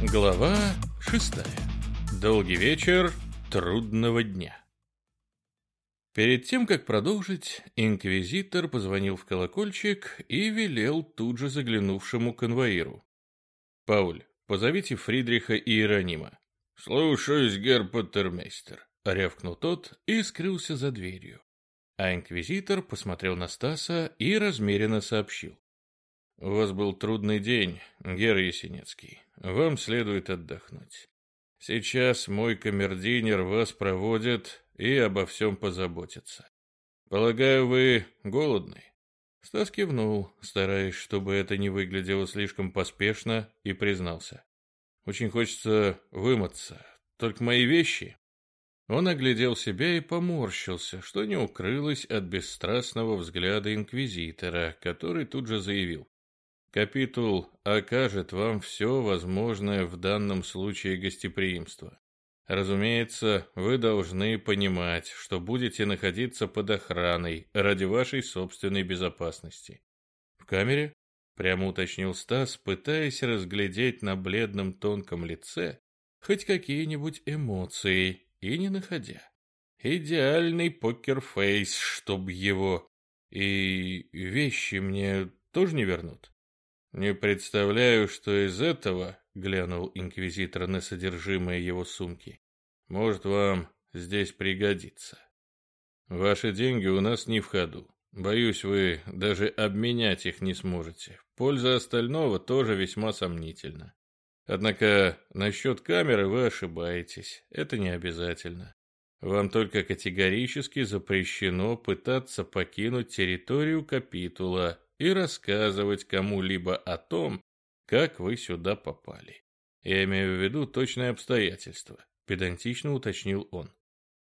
Глава шестая. Долгий вечер трудного дня. Перед тем, как продолжить, инквизитор позвонил в колокольчик и велел тут же заглянувшему конвоиру. «Пауль, позовите Фридриха и Иеронима». «Слушаюсь, герр Поттермейстер», — рявкнул тот и скрылся за дверью. А инквизитор посмотрел на Стаса и размеренно сообщил. «У вас был трудный день, Гера Есенинский. Вам следует отдохнуть. Сейчас мой камердинер вас проводит и обо всем позаботится. Полагаю, вы голодный?» Стас кивнул, стараясь, чтобы это не выглядело слишком поспешно, и признался. «Очень хочется вымыться. Только мои вещи...» Он оглядел себя и поморщился, что не укрылось от бесстрастного взгляда инквизитора, который тут же заявил. Капитул окажет вам все возможное в данном случае гостеприимство. Разумеется, вы должны понимать, что будете находиться под охраной ради вашей собственной безопасности. В камере? Прямо уточнил Стас, пытаясь разглядеть на бледном тонком лице хоть какие-нибудь эмоции и не находя. Идеальный покерфейс, чтоб его. И вещи мне тоже не вернут? «Не представляю, что из этого», — глянул инквизитор на содержимое его сумки, — «может вам здесь пригодится. Ваши деньги у нас не в ходу. Боюсь, вы даже обменять их не сможете. Польза остального тоже весьма сомнительна. Однако насчет камеры вы ошибаетесь. Это не обязательно. Вам только категорически запрещено пытаться покинуть территорию капитула и рассказывать кому-либо о том, как вы сюда попали. Я имею в виду точные обстоятельства, педантично уточнил он.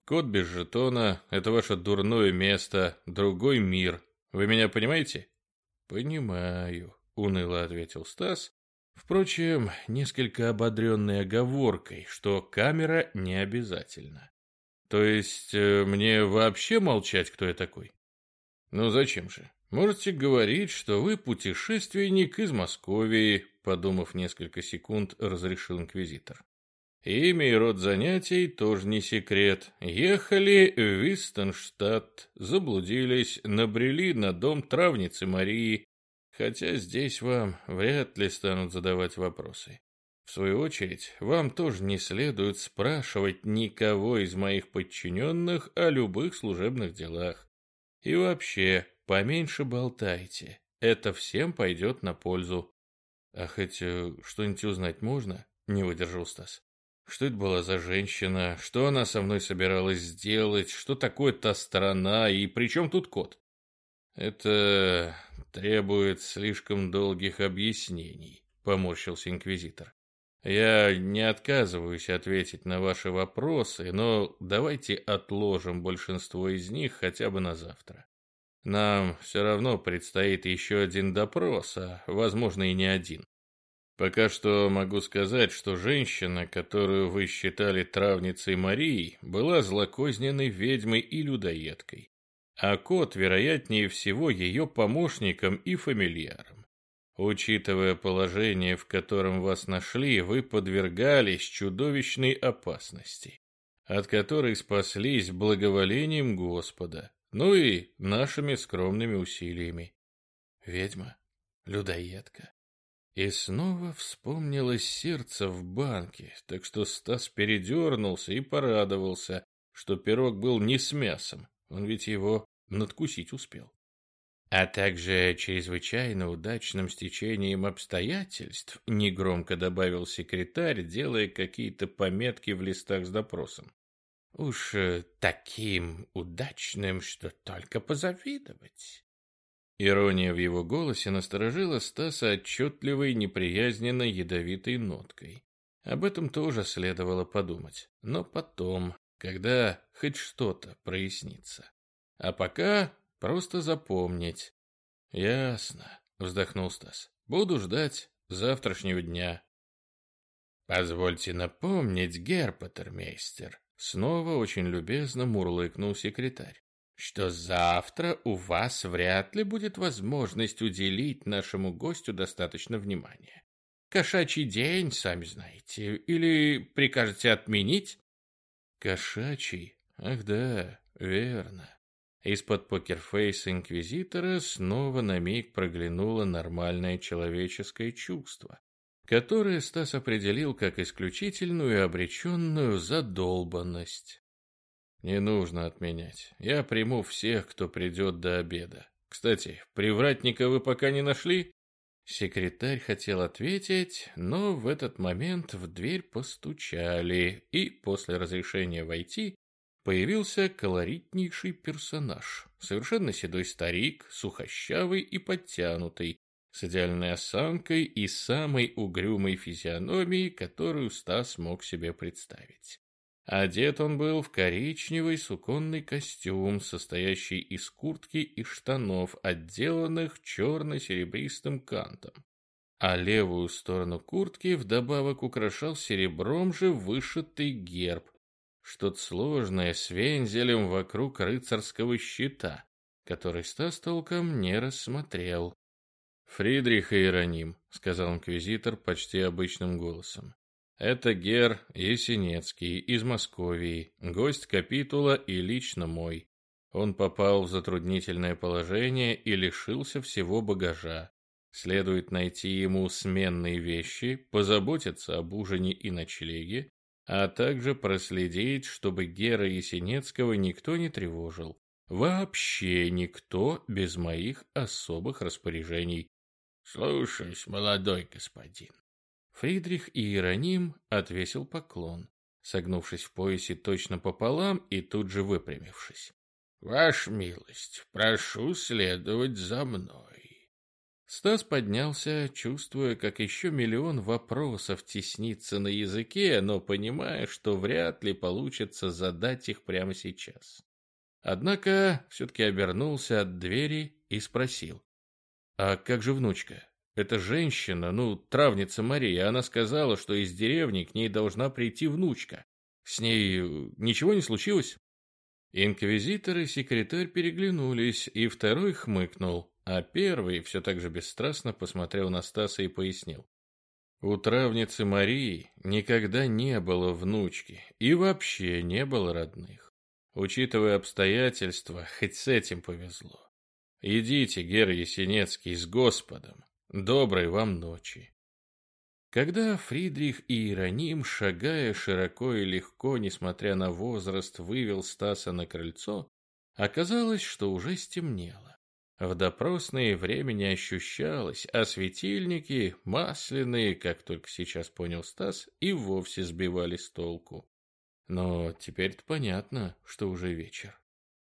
Код без жетона — это ваше дурное место, другой мир. Вы меня понимаете? Понимаю, уныло ответил Стас, впрочем, несколько ободренной оговоркой, что камера не обязательно. То есть э, мне вообще молчать, кто я такой? Ну зачем же? Можете говорить, что вы путешественник из Московии, подумав несколько секунд, разрешил инквизитор. Имя и род занятий тоже не секрет. Ехали в Вистенштадт, заблудились, набрели на дом травницы Марии, хотя здесь вам вряд ли станут задавать вопросы. В свою очередь, вам тоже не следует спрашивать никого из моих подчиненных о любых служебных делах. И вообще, Поменьше болтайте. Это всем пойдет на пользу. А хоть э, что-нибудь узнать можно? Не выдержал Стас. Что это была за женщина? Что она со мной собиралась сделать? Что такое та страна? И при чем тут кот? Это требует слишком долгих объяснений, поморщился инквизитор. Я не отказываюсь ответить на ваши вопросы, но давайте отложим большинство из них хотя бы на завтра. Нам все равно предстоит еще один допрос, а, возможно, и не один. Пока что могу сказать, что женщина, которую вы считали травницей Марии, была злокозненной ведьмой и людоедкой, а кот, вероятнее всего, ее помощником и фамильяром. Учитывая положение, в котором вас нашли, вы подвергались чудовищной опасности, от которой спаслись благоволением Господа, ну и нашими скромными усилиями. Ведьма, людоедка. И снова вспомнилось сердце в банке, так что Стас передернулся и порадовался, что пирог был не с мясом, он ведь его надкусить успел. А также чрезвычайно удачным стечением обстоятельств, негромко добавил секретарь, делая какие-то пометки в листах с допросом. Уж э, таким удачным, что только позавидовать. Ирония в его голосе насторожила Стаса отчетливой, неприязненной, ядовитой ноткой. Об этом тоже следовало подумать, но потом, когда хоть что-то прояснится. А пока просто запомнить. Ясно, вздохнул Стас. Буду ждать завтрашнего дня. Позвольте напомнить, герпатермейстер, Снова очень любезно мурлыкнул секретарь что завтра у вас вряд ли будет возможность уделить нашему гостю достаточно внимания. Кошачий день, сами знаете. Или прикажете отменить? Кошачий? Ах да, верно. Из-под покерфейса инквизитора снова на миг проглянуло нормальное человеческое чувство, которое Стас определил как исключительную и обреченную задолбанность. Не нужно отменять. Я приму всех, кто придет до обеда. Кстати, привратника вы пока не нашли? Секретарь хотел ответить, но в этот момент в дверь постучали, и после разрешения войти появился колоритнейший персонаж. Совершенно седой старик, сухощавый и подтянутый, с идеальной осанкой и самой угрюмой физиономией, которую Стас мог себе представить. Одет он был в коричневый суконный костюм, состоящий из куртки и штанов, отделанных черно-серебристым кантом. А левую сторону куртки вдобавок украшал серебром же вышитый герб, что-то сложное с вензелем вокруг рыцарского щита, который Стас толком не рассмотрел. «Фридрих Иероним», — сказал инквизитор почти обычным голосом. Это Гер Есенецкий из Московии, гость капитула и лично мой. Он попал в затруднительное положение и лишился всего багажа. Следует найти ему сменные вещи, позаботиться об ужине и ночлеге, а также проследить, чтобы Гера Есенецкого никто не тревожил. Вообще никто без моих особых распоряжений. Слушаюсь, молодой господин. Фридрих Иероним отвесил поклон, согнувшись в поясе точно пополам и тут же выпрямившись. «Ваша милость, прошу следовать за мной». Стас поднялся, чувствуя, как еще миллион вопросов теснится на языке, но понимая, что вряд ли получится задать их прямо сейчас. Однако все-таки обернулся от двери и спросил. «А как же внучка?» Эта женщина, ну, травница Мария, она сказала, что из деревни к ней должна прийти внучка. С ней э, ничего не случилось? Инквизитор и секретарь переглянулись, и второй хмыкнул, а первый все так же бесстрастно посмотрел на Стаса и пояснил. У травницы Марии никогда не было внучки и вообще не было родных. Учитывая обстоятельства, хоть с этим повезло. Идите, Гера Есенецкий, с Господом. Доброй вам ночи. Когда Фридрих и Иероним, шагая широко и легко, несмотря на возраст, вывел Стаса на крыльцо, оказалось, что уже стемнело. В допросное время не ощущалось, а светильники, масляные, как только сейчас понял Стас, и вовсе сбивали с толку. Но теперь-то понятно, что уже вечер.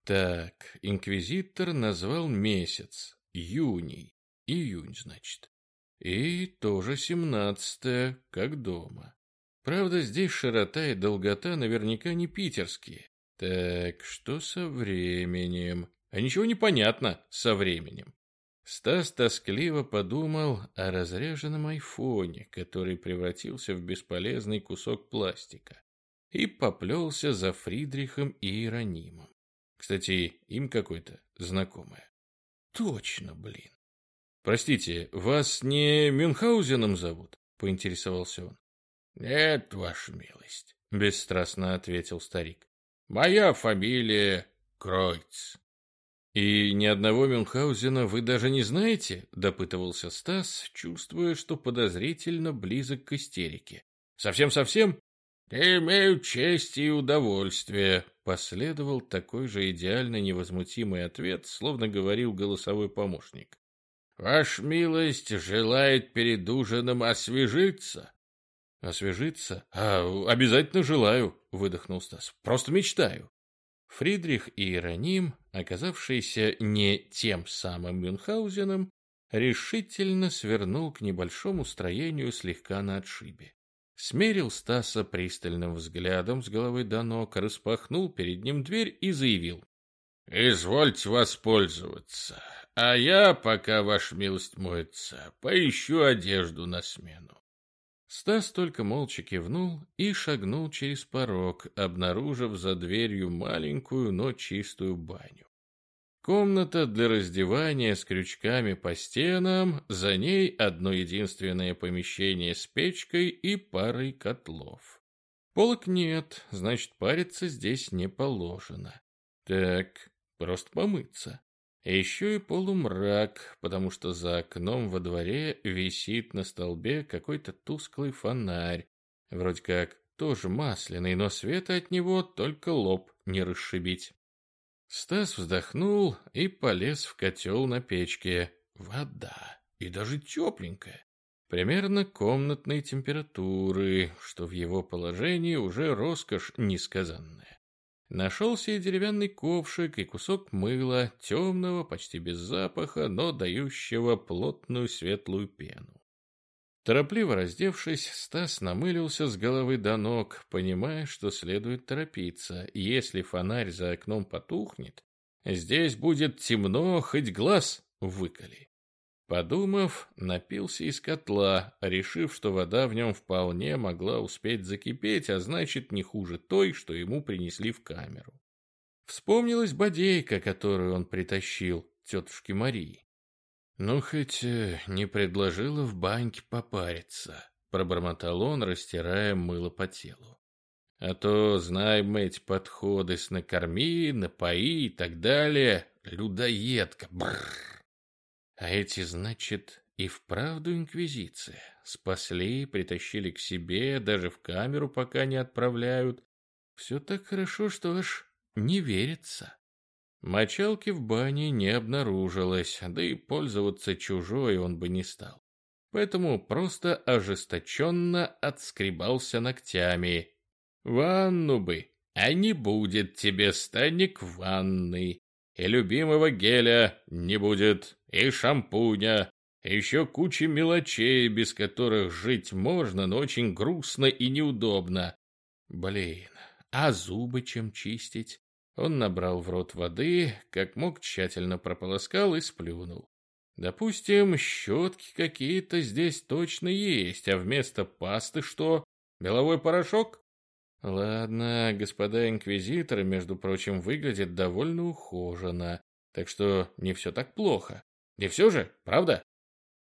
Так, инквизитор назвал месяц, юний. Июнь, значит. И тоже семнадцатое, как дома. Правда, здесь широта и долгота наверняка не питерские. Так, что со временем? А ничего не понятно со временем. Стас тоскливо подумал о разряженном айфоне, который превратился в бесполезный кусок пластика, и поплелся за Фридрихом и Иеронимом. Кстати, им какой-то знакомое. Точно, блин. «Простите, вас не Мюнхгаузеном зовут?» — поинтересовался он. «Нет, ваша милость», — бесстрастно ответил старик. «Моя фамилия Кройц». «И ни одного Мюнхгаузена вы даже не знаете?» — допытывался Стас, чувствуя, что подозрительно близок к истерике. «Совсем-совсем?» «Имею честь и удовольствие», — последовал такой же идеально невозмутимый ответ, словно говорил голосовой помощник. Ваш милость желает перед ужином освежиться? Освежиться? А, обязательно желаю, выдохнул Стас. Просто мечтаю. Фридрих и Иероним, оказавшийся не тем самым Мюнхгаузеном, решительно свернул к небольшому строению слегка на отшибе. Смерил Стаса пристальным взглядом с головы до ног, распахнул перед ним дверь и заявил. «Извольте воспользоваться. А я, пока ваша милость моется, поищу одежду на смену. Стас только молча кивнул и шагнул через порог, обнаружив за дверью маленькую, но чистую баню. Комната для раздевания с крючками по стенам, за ней одно единственное помещение с печкой и парой котлов. Полок нет, значит, париться здесь не положено. Так, просто помыться. Еще и полумрак, потому что за окном во дворе висит на столбе какой-то тусклый фонарь, вроде как тоже масляный, но света от него только лоб не расшибить. Стас вздохнул и полез в котел на печке. Вода, и даже тепленькая. Примерно комнатной температуры, что в его положении уже роскошь несказанная. Нашелся и деревянный ковшик, и кусок мыла, темного, почти без запаха, но дающего плотную светлую пену. Торопливо раздевшись, Стас намылился с головы до ног, понимая, что следует торопиться. Если фонарь за окном потухнет, здесь будет темно, хоть глаз выколи. Подумав, напился из котла, решив, что вода в нем вполне могла успеть закипеть, а значит, не хуже той, что ему принесли в камеру. Вспомнилась бодейка, которую он притащил, тетушке Марии. «Ну, хоть э, не предложила в баньке попариться», — пробормотал он, растирая мыло по телу. «А то, знаем мы эти подходы с накорми, напои и так далее. Людоедка, бррр. А эти, значит, и вправду инквизиция. Спасли, притащили к себе, даже в камеру пока не отправляют. Все так хорошо, что аж не верится». Мочалки в бане не обнаружилось, да и пользоваться чужой он бы не стал. Поэтому просто ожесточенно отскребался ногтями. «Ванну бы, а не будет тебе станик ванны. И любимого геля не будет, и шампуня, и еще куча мелочей, без которых жить можно, но очень грустно и неудобно. Блин, а зубы чем чистить? Он набрал в рот воды, как мог тщательно прополоскал и сплюнул. Допустим, щетки какие-то здесь точно есть, а вместо пасты что? Беловой порошок? Ладно, господа инквизиторы, между прочим, выглядят довольно ухоженно, так что не все так плохо. Не все же, правда?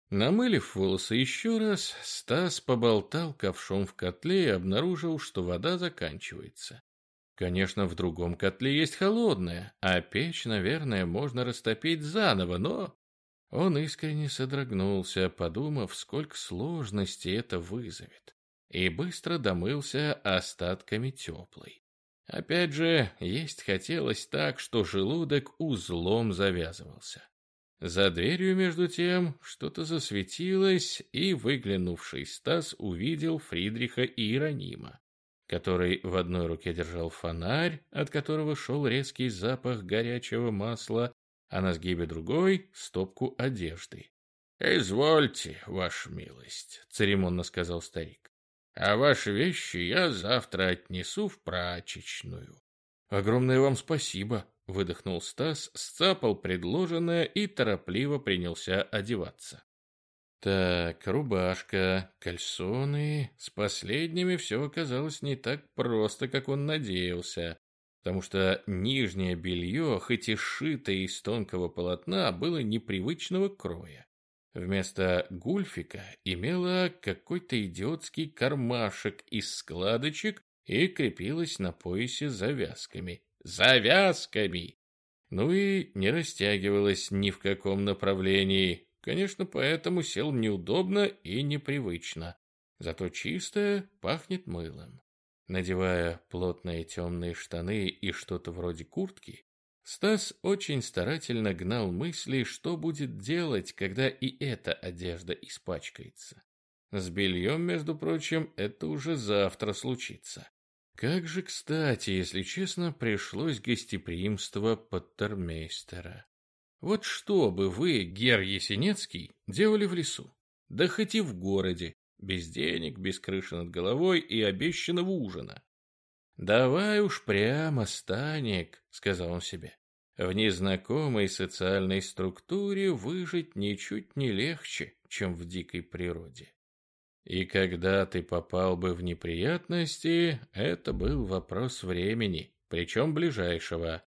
Намылив волосы еще раз, Стас поболтал ковшом в котле и обнаружил, что вода заканчивается. Конечно, в другом котле есть холодная, а печь, наверное, можно растопить заново, но... Он искренне содрогнулся, подумав, сколько сложностей это вызовет, и быстро домылся остатками теплой. Опять же, есть хотелось так, что желудок узлом завязывался. За дверью, между тем, что-то засветилось, и выглянувший Стас увидел Фридриха и Иеронима который в одной руке держал фонарь, от которого шел резкий запах горячего масла, а на сгибе другой — стопку одежды. — Извольте, ваша милость, — церемонно сказал старик. — А ваши вещи я завтра отнесу в прачечную. — Огромное вам спасибо, — выдохнул Стас, сцапал предложенное и торопливо принялся одеваться. Так, рубашка, кальсоны. С последними все оказалось не так просто, как он надеялся, потому что нижнее белье, хоть и сшитое из тонкого полотна, было непривычного кроя. Вместо гульфика имела какой-то идиотский кармашек из складочек и крепилась на поясе завязками. Завязками! Ну и не растягивалась ни в каком направлении, Конечно, поэтому сел неудобно и непривычно. Зато чистое пахнет мылом. Надевая плотные темные штаны и что-то вроде куртки, Стас очень старательно гнал мысли, что будет делать, когда и эта одежда испачкается. С бельем, между прочим, это уже завтра случится. Как же кстати, если честно, пришлось гостеприимство подтермейстера. Вот что бы вы, Гер Есенецкий, делали в лесу? Да хоть и в городе, без денег, без крыши над головой и обещанного ужина. «Давай уж прямо, Станик», — сказал он себе. «В незнакомой социальной структуре выжить ничуть не легче, чем в дикой природе. И когда ты попал бы в неприятности, это был вопрос времени, причем ближайшего.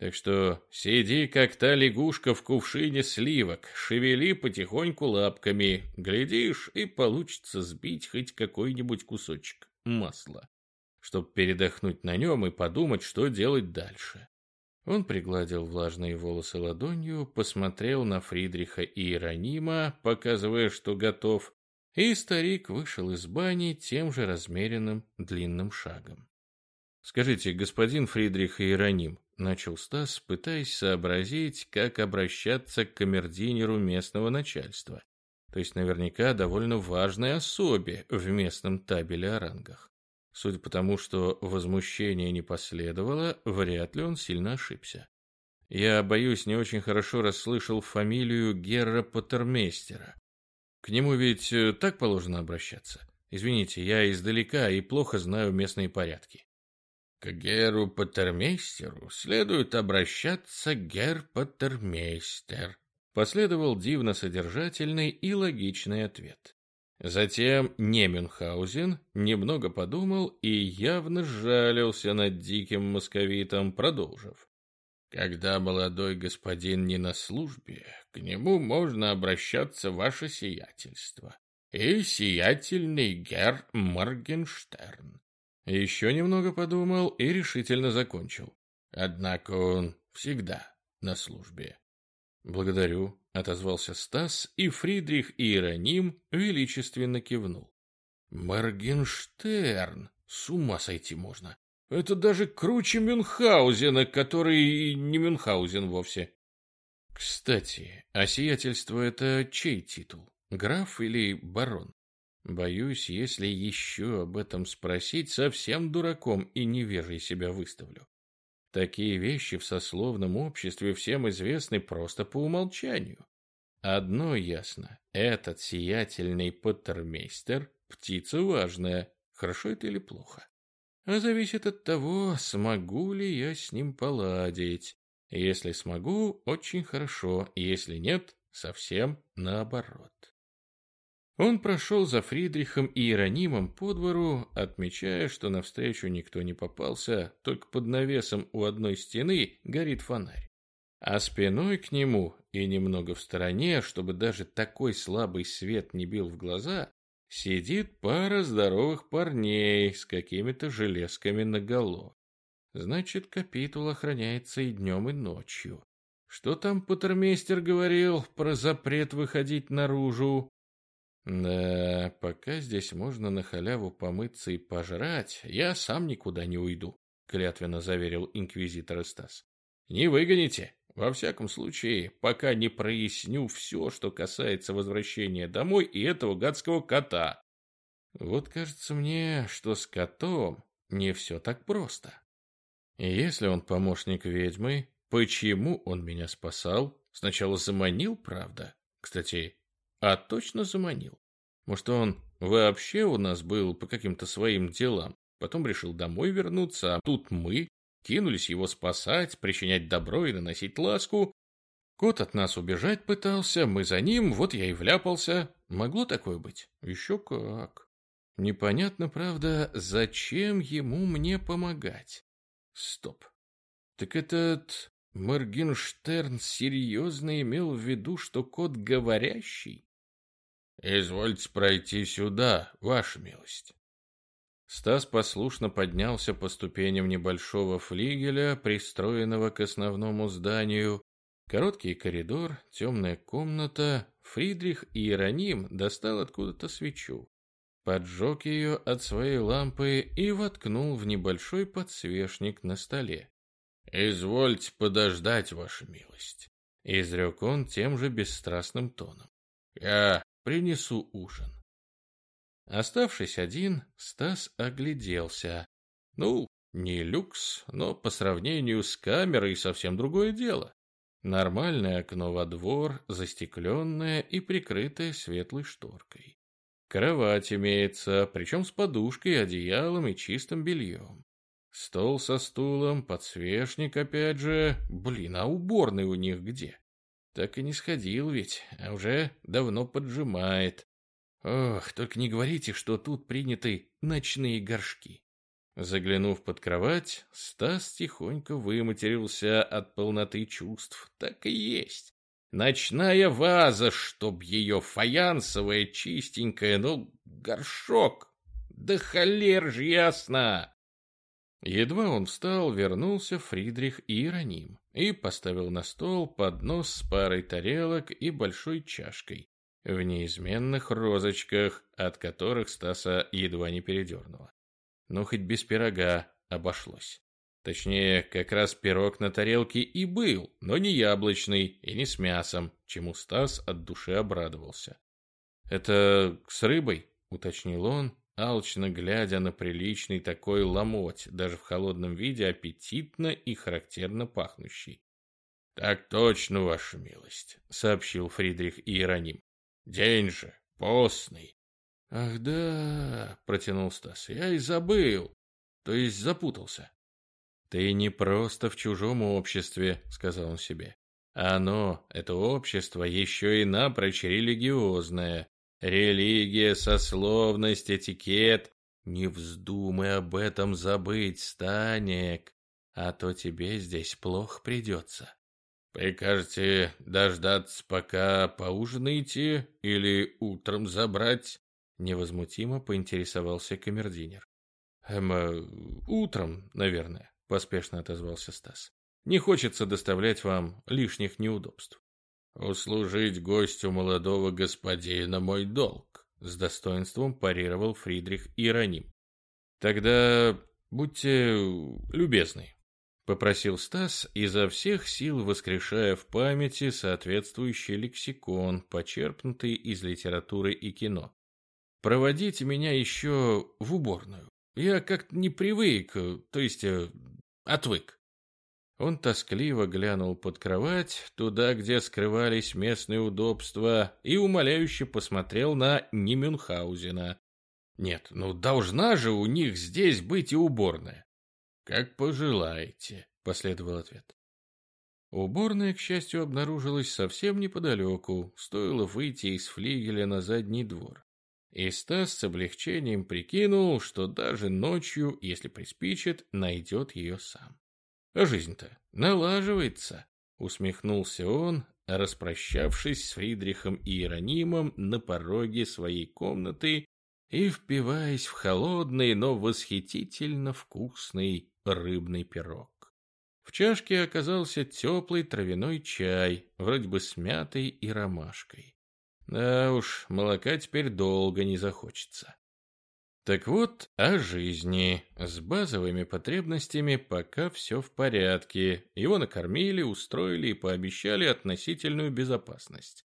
Так что сиди, как та лягушка в кувшине сливок, шевели потихоньку лапками, глядишь, и получится сбить хоть какой-нибудь кусочек масла, чтобы передохнуть на нем и подумать, что делать дальше. Он пригладил влажные волосы ладонью, посмотрел на Фридриха и Иеронима, показывая, что готов, и старик вышел из бани тем же размеренным длинным шагом. «Скажите, господин Фридрих Иероним, начал Стас, пытаясь сообразить, как обращаться к камердинеру местного начальства, то есть наверняка довольно важной особе в местном табеле о рангах. Судя по тому, что возмущения не последовало, вряд ли он сильно ошибся. Я, боюсь, не очень хорошо расслышал фамилию Герра Паттермейстера. К нему ведь э, так положено обращаться? Извините, я издалека и плохо знаю местные порядки. К Геру Паттермейстеру следует обращаться Гер Паттермейстер. Последовал дивно содержательный и логичный ответ. Затем Неменхаузен немного подумал и явно сжалился над диким московитом, продолжив. Когда молодой господин не на службе, к нему можно обращаться ваше сиятельство. И сиятельный гер Моргенштерн. Еще немного подумал и решительно закончил. Однако он всегда на службе. Благодарю, отозвался Стас, и Фридрих Иероним величественно кивнул. Моргенштерн, с ума сойти можно. Это даже круче Мюнхгаузена, который не Мюнхгаузен вовсе. Кстати, а сиятельство это чей титул? Граф или барон? Боюсь, если еще об этом спросить, совсем дураком и невежей себя выставлю. Такие вещи в сословном обществе всем известны просто по умолчанию. Одно ясно, этот сиятельный поттермейстер – птица важная, хорошо это или плохо. А зависит от того, смогу ли я с ним поладить. Если смогу, очень хорошо, если нет, совсем наоборот. Он прошел за Фридрихом и Иеронимом по двору, отмечая, что навстречу никто не попался, только под навесом у одной стены горит фонарь. А спиной к нему и немного в стороне, чтобы даже такой слабый свет не бил в глаза, сидит пара здоровых парней с какими-то железками наголо. Значит, капитул охраняется и днем, и ночью. Что там патермейстер говорил про запрет выходить наружу? Да, пока здесь можно на халяву помыться и пожрать, я сам никуда не уйду, клятвенно заверил инквизитор Стас. Не выгоните. Во всяком случае, пока не проясню все, что касается возвращения домой и этого гадского кота. Вот кажется мне, что с котом не все так просто. Если он помощник ведьмы, почему он меня спасал? Сначала заманил, правда? Кстати, а точно заманил. Может, он вообще у нас был по каким-то своим делам, потом решил домой вернуться, а тут мы кинулись его спасать, причинять добро и наносить ласку. Кот от нас убежать пытался, мы за ним, вот я и вляпался. Могло такое быть? Еще как. Непонятно, правда, зачем ему мне помогать? Стоп. Так этот Моргенштерн серьезно имел в виду, что кот говорящий? «Извольте пройти сюда, ваша милость». Стас послушно поднялся по ступеням небольшого флигеля, пристроенного к основному зданию. Короткий коридор, темная комната. Фридрих и Иероним достал откуда-то свечу. Поджег ее от своей лампы и воткнул в небольшой подсвечник на столе. «Извольте подождать, ваша милость», — изрек он тем же бесстрастным тоном. «Я принесу ужин. Оставшись один, Стас огляделся. Ну, не люкс, но по сравнению с камерой совсем другое дело. Нормальное окно во двор, застекленное и прикрытое светлой шторкой. Кровать имеется, причем с подушкой, одеялом и чистым бельем. Стол со стулом, подсвечник опять же. Блин, а уборный у них где? Так и не сходил ведь, а уже давно поджимает. Ох, только не говорите, что тут приняты ночные горшки. Заглянув под кровать, Стас тихонько выматерился от полноты чувств. Так и есть. Ночная ваза, чтоб ее фаянсовая, чистенькая, ну, горшок. Да холер ж ясно! Едва он встал, вернулся Фридрих Иероним и поставил на стол поднос с парой тарелок и большой чашкой в неизменных розочках, от которых Стаса едва не передернуло. Ну, хоть без пирога обошлось. Точнее, как раз пирог на тарелке и был, но не яблочный и не с мясом, чему Стас от души обрадовался. «Это с рыбой?» — уточнил он, алчно глядя на приличный такой ломоть, даже в холодном виде аппетитно и характерно пахнущий. «Так точно, ваша милость», — сообщил Фридрих Иероним. «День же, постный». «Ах да», — протянул Стас, — «я и забыл, то есть запутался». «Ты не просто в чужом обществе», — сказал он себе. «Оно, это общество, еще и напрочь религиозное. Религия, сословность, этикет. Не вздумай об этом забыть, Станек, а то тебе здесь плохо придется». «Прикажете дождаться, пока поужинаете, или утром забрать?» Невозмутимо поинтересовался камердинер. «Эм, э, утром, наверное», — поспешно отозвался Стас. «Не хочется доставлять вам лишних неудобств». «Услужить гостю молодого господина мой долг», — с достоинством парировал Фридрих Иероним. «Тогда будьте любезны», — попросил Стас, изо всех сил воскрешая в памяти соответствующий лексикон, почерпнутый из литературы и кино. Проводите меня еще в уборную. Я как-то не привык, то есть э, отвык. Он тоскливо глянул под кровать, туда, где скрывались местные удобства, и умоляюще посмотрел на Немюнхгаузена. Нет, ну должна же у них здесь быть и уборная. Как пожелаете, последовал ответ. Уборная, к счастью, обнаружилась совсем неподалеку, стоило выйти из флигеля на задний двор. И Стас с облегчением прикинул, что даже ночью, если приспичит, найдет ее сам. А жизнь-то налаживается, усмехнулся он, распрощавшись с Фридрихом и Иеронимом на пороге своей комнаты и впиваясь в холодный, но восхитительно вкусный рыбный пирог. В чашке оказался теплый травяной чай, вроде бы с мятой и ромашкой. Да уж, молока теперь долго не захочется. Так вот, о жизни. С базовыми потребностями пока все в порядке. Его накормили, устроили и пообещали относительную безопасность.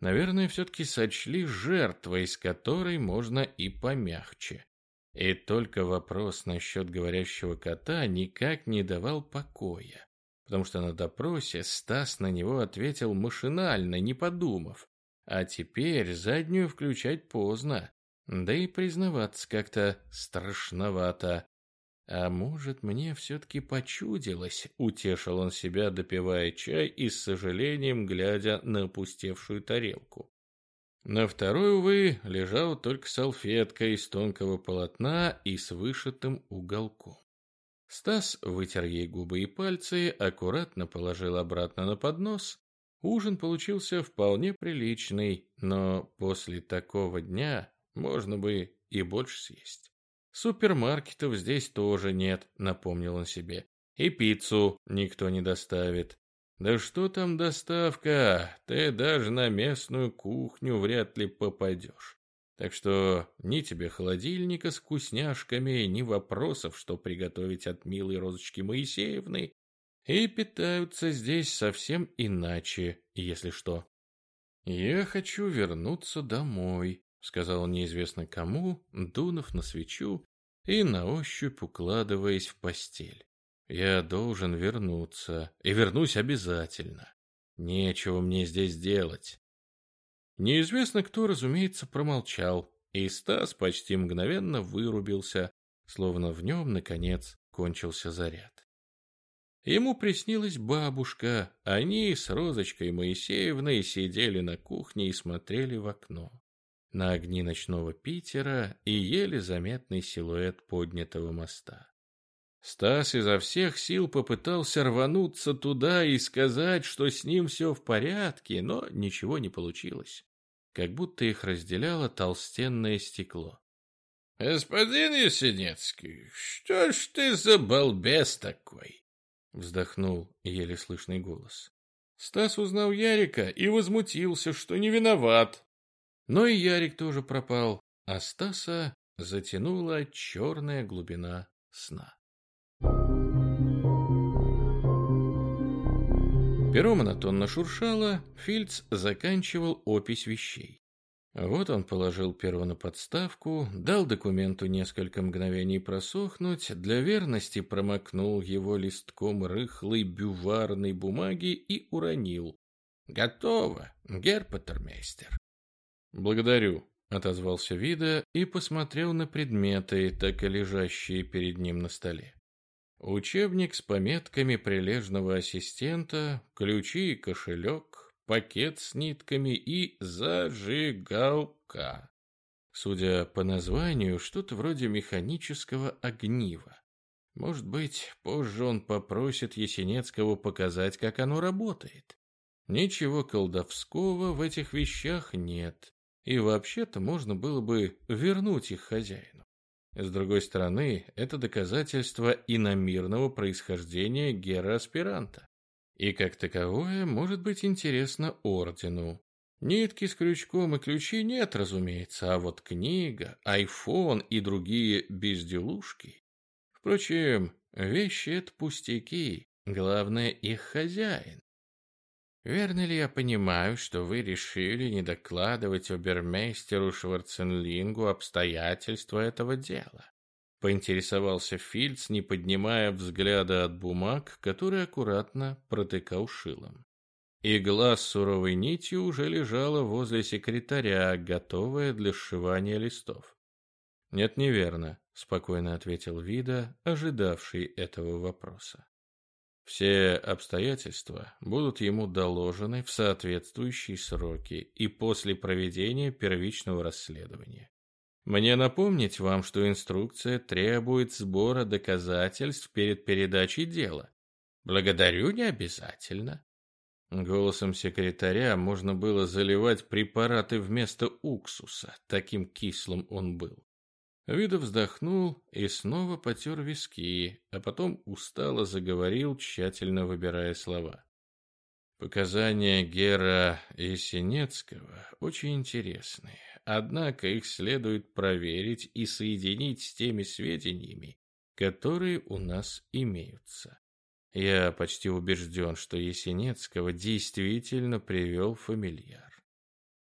Наверное, все-таки сочли жертвой, с которой можно и помягче. И только вопрос насчет говорящего кота никак не давал покоя, потому что на допросе Стас на него ответил машинально, не подумав. А теперь заднюю включать поздно. Да и признаваться как-то страшновато. А может, мне все-таки почудилось, утешил он себя, допивая чай и с сожалением глядя на опустевшую тарелку. На второй, увы, лежала только салфетка из тонкого полотна и с вышитым уголком. Стас вытер ей губы и пальцы, аккуратно положил обратно на поднос Ужин получился вполне приличный, но после такого дня можно бы и больше съесть. Супермаркетов здесь тоже нет, напомнил он себе. И пиццу никто не доставит. Да что там доставка? Ты даже на местную кухню вряд ли попадешь. Так что ни тебе холодильника с вкусняшками, ни вопросов, что приготовить от милой розочки Моисеевны, и питаются здесь совсем иначе, если что. «Я хочу вернуться домой», — сказал неизвестно кому, дунув на свечу и на ощупь укладываясь в постель. «Я должен вернуться, и вернусь обязательно. Нечего мне здесь делать». Неизвестно кто, разумеется, промолчал, и Стас почти мгновенно вырубился, словно в нем, наконец, кончился заряд. Ему приснилась бабушка. Они с Розочкой Моисеевной сидели на кухне и смотрели в окно. На огни ночного Питера и еле заметный силуэт поднятого моста. Стас изо всех сил попытался рвануться туда и сказать, что с ним все в порядке, но ничего не получилось. Как будто их разделяло толстенное стекло. «Господин Ясенецкий, что ж ты за балбес такой?» Вздохнул еле слышный голос. Стас узнал Ярика и возмутился, что не виноват. Но и Ярик тоже пропал, а Стаса затянула черная глубина сна. Перо монотонно шуршало, Фильц заканчивал опись вещей. Вот он положил перо на подставку, дал документу несколько мгновений просохнуть, для верности промокнул его листком рыхлой бюварной бумаги и уронил. «Готово, герпатермейстер». «Благодарю», — отозвался Вида и посмотрел на предметы, так и лежащие перед ним на столе. Учебник с пометками прилежного ассистента, ключи и кошелек, пакет с нитками и зажигалка. Судя по названию, что-то вроде механического огнива. Может быть, позже он попросит Есенецкого показать, как оно работает. Ничего колдовского в этих вещах нет, и вообще-то можно было бы вернуть их хозяину. С другой стороны, это доказательство иномирного происхождения гера-аспиранта. И как таковое может быть интересно ордену. Нитки с крючком и ключи нет, разумеется, а вот книга, айфон и другие безделушки. Впрочем, вещи — это пустяки, главное их хозяин. Верно ли я понимаю, что вы решили не докладывать обермейстеру Шварценлингу обстоятельства этого дела? Поинтересовался Фильц, не поднимая взгляда от бумаг, которые аккуратно протыкал шилом. Игла с суровой нитью уже лежала возле секретаря, готовая для сшивания листов. «Нет, неверно», — спокойно ответил Вида, ожидавший этого вопроса. Все обстоятельства будут ему доложены в соответствующие сроки и после проведения первичного расследования. Мне напомнить вам, что инструкция требует сбора доказательств перед передачей дела. Благодарю, не обязательно. Голосом секретаря можно было заливать препараты вместо уксуса, таким кислым он был. Видов вздохнул и снова потер виски, а потом устало заговорил, тщательно выбирая слова. Показания Гера Есенецкого очень интересны, однако их следует проверить и соединить с теми сведениями, которые у нас имеются. Я почти убежден, что Есенецкого действительно привел фамильяр.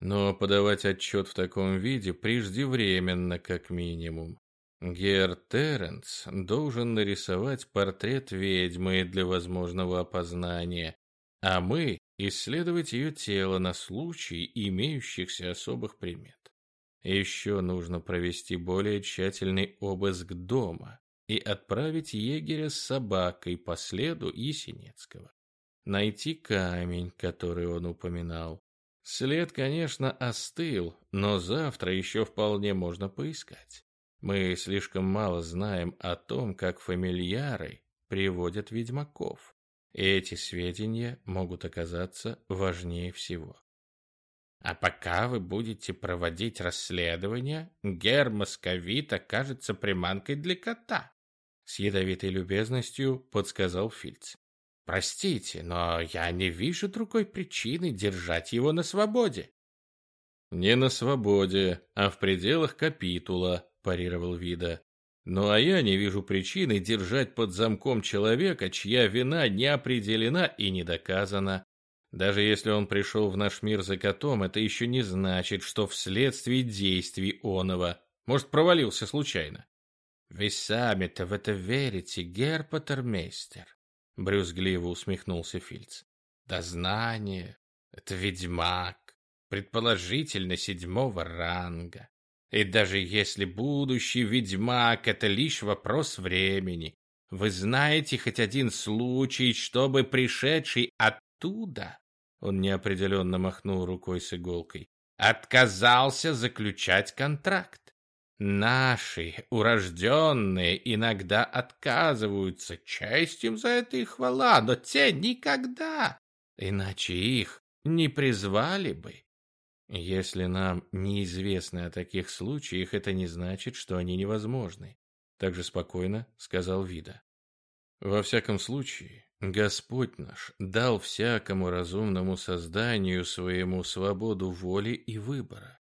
Но подавать отчет в таком виде преждевременно, как минимум. Гер Терренс должен нарисовать портрет ведьмы для возможного опознания, а мы исследовать ее тело на случай имеющихся особых примет. Еще нужно провести более тщательный обыск дома и отправить егеря с собакой по следу Есенецкого. Найти камень, который он упоминал, След, конечно, остыл, но завтра еще вполне можно поискать. Мы слишком мало знаем о том, как фамильяры приводят ведьмаков. Эти сведения могут оказаться важнее всего. А пока вы будете проводить расследование, Гер Московит окажется приманкой для кота. С ядовитой любезностью подсказал Фильц. Простите, но я не вижу другой причины держать его на свободе. Не на свободе, а в пределах капитула, парировал Вида. Ну а я не вижу причины держать под замком человека, чья вина не определена и не доказана. Даже если он пришел в наш мир за котом, это еще не значит, что вследствие действий оного. Может, провалился случайно. Вы сами-то в это верите, герпатермейстер? Брюзгливо усмехнулся Фильц. Дознание — это ведьмак, предположительно седьмого ранга. И даже если будущий ведьмак — это лишь вопрос времени, вы знаете хоть один случай, чтобы пришедший оттуда, он неопределенно махнул рукой с иголкой, отказался заключать контракт. Наши, урожденные, иногда отказываются, честь им за это и хвала, но те никогда, иначе их не призвали бы. Если нам неизвестно о таких случаях, это не значит, что они невозможны. Так же спокойно сказал Вида. Во всяком случае, Господь наш дал всякому разумному созданию своему свободу воли и выбора.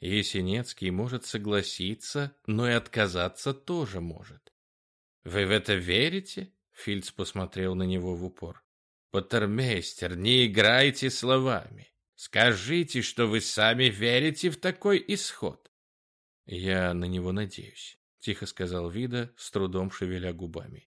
Есенецкий может согласиться, но и отказаться тоже может. «Вы в это верите?» — Фильц посмотрел на него в упор. «Патермейстер, не играйте словами. Скажите, что вы сами верите в такой исход». «Я на него надеюсь», — тихо сказал Вида, с трудом шевеля губами.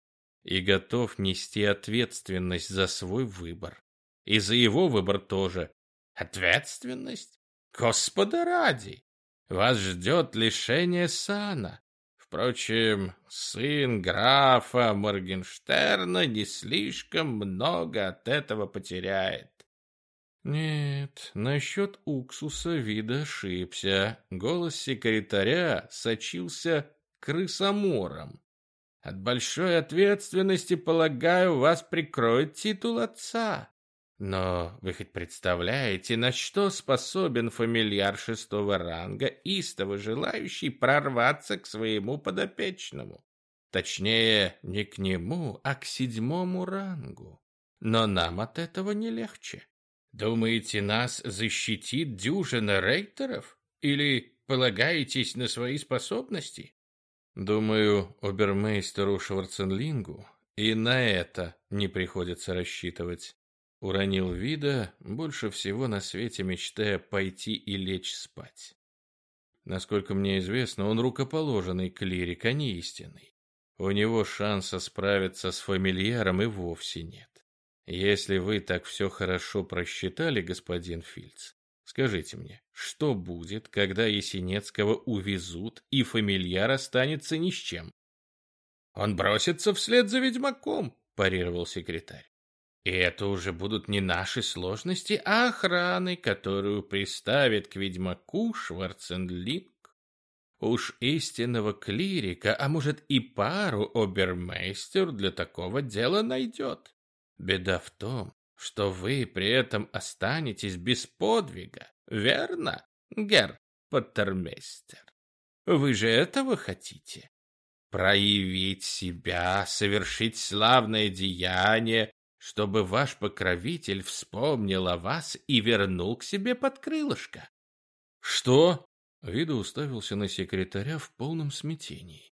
«И готов нести ответственность за свой выбор. И за его выбор тоже». «Ответственность? Господа ради! Вас ждет лишение сана. Впрочем, сын графа Моргенштерна не слишком много от этого потеряет. Нет, насчет уксуса вида ошибся. Голос секретаря сочился крысомором. От большой ответственности, полагаю, вас прикроет титул отца. Но вы хоть представляете, на что способен фамильяр шестого ранга, истово желающий прорваться к своему подопечному? Точнее, не к нему, а к седьмому рангу. Но нам от этого не легче. Думаете, нас защитит дюжина рейтеров? Или полагаетесь на свои способности? Думаю, обермейстеру Шварценлингу и на это не приходится рассчитывать. Уронил вида, больше всего на свете мечтая пойти и лечь спать. Насколько мне известно, он рукоположенный клирик, а не истинный. У него шанса справиться с фамильяром и вовсе нет. Если вы так все хорошо просчитали, господин Фильц, скажите мне, что будет, когда Есенецкого увезут и фамильяр останется ни с чем? Он бросится вслед за ведьмаком, парировал секретарь. И это уже будут не наши сложности, а охраны, которую приставит к ведьмаку Шварценлинг. Уж истинного клирика, а может и пару обермейстер для такого дела найдет. Беда в том, что вы при этом останетесь без подвига, верно, гер Поттермейстер? Вы же этого хотите? Проявить себя, совершить славное деяние, чтобы ваш покровитель вспомнил о вас и вернул к себе под крылышко. Что? Вида уставился на секретаря в полном смятении.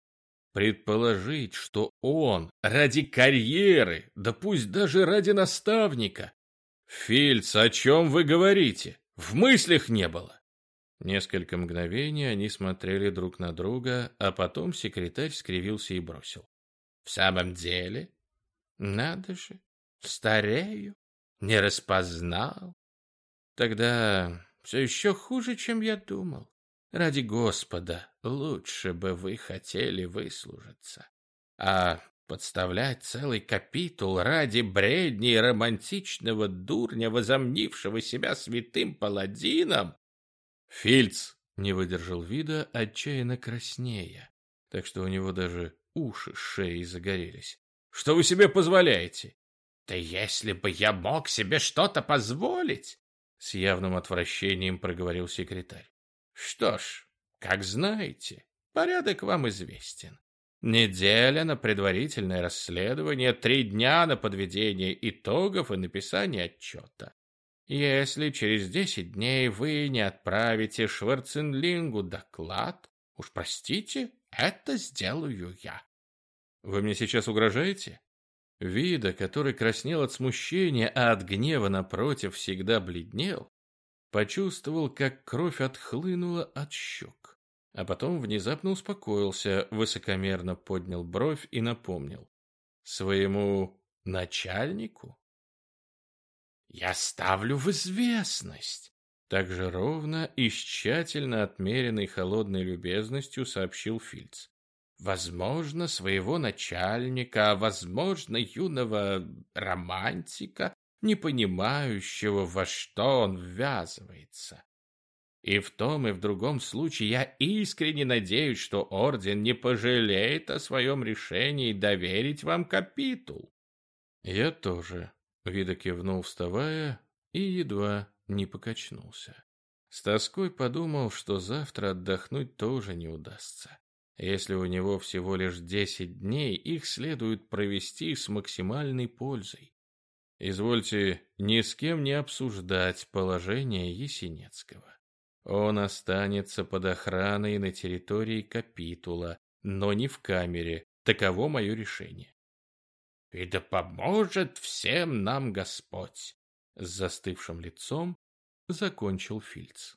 Предположить, что он ради карьеры, да пусть даже ради наставника. Фильц, о чем вы говорите? В мыслях не было. Несколько мгновений они смотрели друг на друга, а потом секретарь скривился и бросил. В самом деле? Надо же, старею, не распознал. Тогда все еще хуже, чем я думал. Ради Господа, лучше бы вы хотели выслужиться. А подставлять целый капитул ради бредней романтичного дурня, возомнившего себя святым паладином? Фильц не выдержал вида, отчаянно краснея, так что у него даже уши шеи загорелись. Что вы себе позволяете? Да если бы я мог себе что-то позволить, с явным отвращением проговорил секретарь. Что ж, как знаете, порядок вам известен. Неделя на предварительное расследование, три дня на подведение итогов и написание отчета. Если через десять дней вы не отправите Шварценлингу доклад, уж простите, это сделаю я. Вы мне сейчас угрожаете? Вида, который краснел от смущения, а от гнева, напротив, всегда бледнел, почувствовал, как кровь отхлынула от щек. А потом внезапно успокоился, высокомерно поднял бровь и напомнил. Своему начальнику? «Я ставлю в известность!» Так же ровно и тщательно отмеренной холодной любезностью сообщил Фильц. «Возможно, своего начальника, возможно, юного романтика, не понимающего, во что он ввязывается. И в том и в другом случае я искренне надеюсь, что орден не пожалеет о своем решении доверить вам капитул. Я тоже, Вида кивнул, вставая, и едва не покачнулся. С тоской подумал, что завтра отдохнуть тоже не удастся. Если у него всего лишь десять дней, их следует провести с максимальной пользой. Извольте ни с кем не обсуждать положение Есенецкого. Он останется под охраной на территории капитула, но не в камере. Таково мое решение. И да поможет всем нам Господь! С застывшим лицом закончил Фильц.